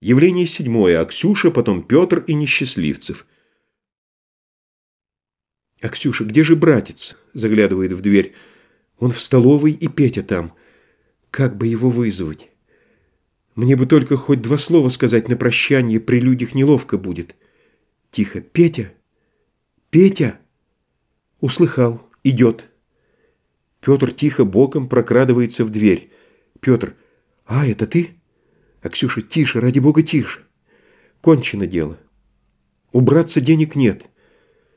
Явление седьмое. Аксюша, потом Петр и Несчастливцев. «Аксюша, где же братец?» – заглядывает в дверь. «Он в столовой и Петя там. Как бы его вызвать? Мне бы только хоть два слова сказать на прощание, при людях неловко будет». Тихо. «Петя! Петя!» Услыхал. Идет. Петр тихо боком прокрадывается в дверь. Петр. «А, это ты?» А Ксюша, тише, ради бога, тише. Кончено дело. Убраться денег нет.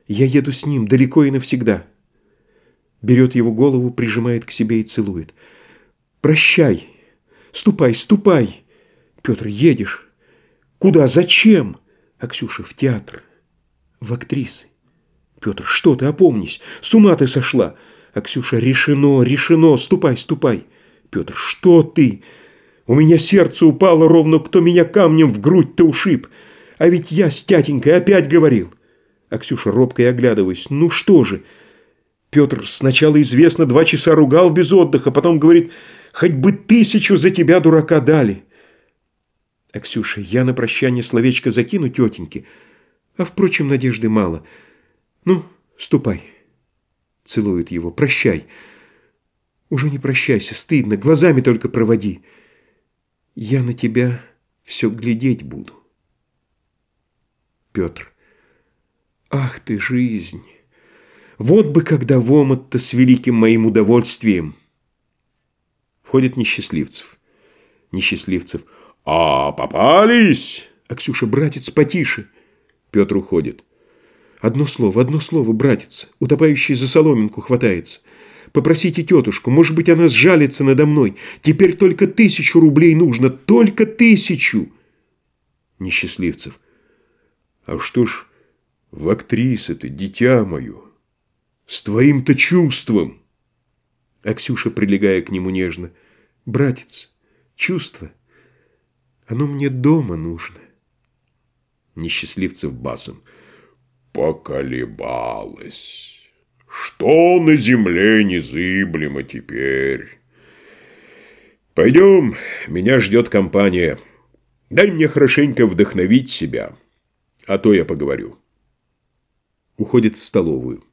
Я еду с ним далеко и навсегда. Берет его голову, прижимает к себе и целует. Прощай. Ступай, ступай. Петр, едешь. Куда? Зачем? А Ксюша, в театр. В актрисы. Петр, что ты, опомнись. С ума ты сошла. А Ксюша, решено, решено. Ступай, ступай. Петр, что ты? У меня сердце упало ровно, кто меня камнем в грудь-то ушиб. А ведь я с тятенькой опять говорил. А Ксюша робко и оглядываясь. Ну что же? Петр сначала известно два часа ругал без отдыха, потом говорит, хоть бы тысячу за тебя, дурака, дали. А Ксюша, я на прощание словечко закину тетеньке, а, впрочем, надежды мало. Ну, ступай. Целует его. Прощай. Уже не прощайся, стыдно, глазами только проводи. Я на тебя все глядеть буду. Петр. Ах ты, жизнь! Вот бы когда в омут-то с великим моим удовольствием. Входит Несчастливцев. Несчастливцев. А, попались! А Ксюша, братец, потише. Петр уходит. Одно слово, одно слово, братец. Утопающий за соломинку хватается. Попросите тетушку, может быть, она сжалится надо мной. Теперь только тысячу рублей нужно, только тысячу. Несчастливцев. А что ж в актрисы-то, дитя мое, с твоим-то чувством? А прилегая к нему нежно. Братец, чувство, оно мне дома нужно. Несчастливцев басом. Поколебалась. Что на земле незыблемо теперь? Пойдем, меня ждет компания. Дай мне хорошенько вдохновить себя, а то я поговорю. Уходит в столовую.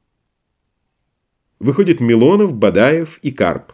Выходит Милонов, Бадаев и Карп.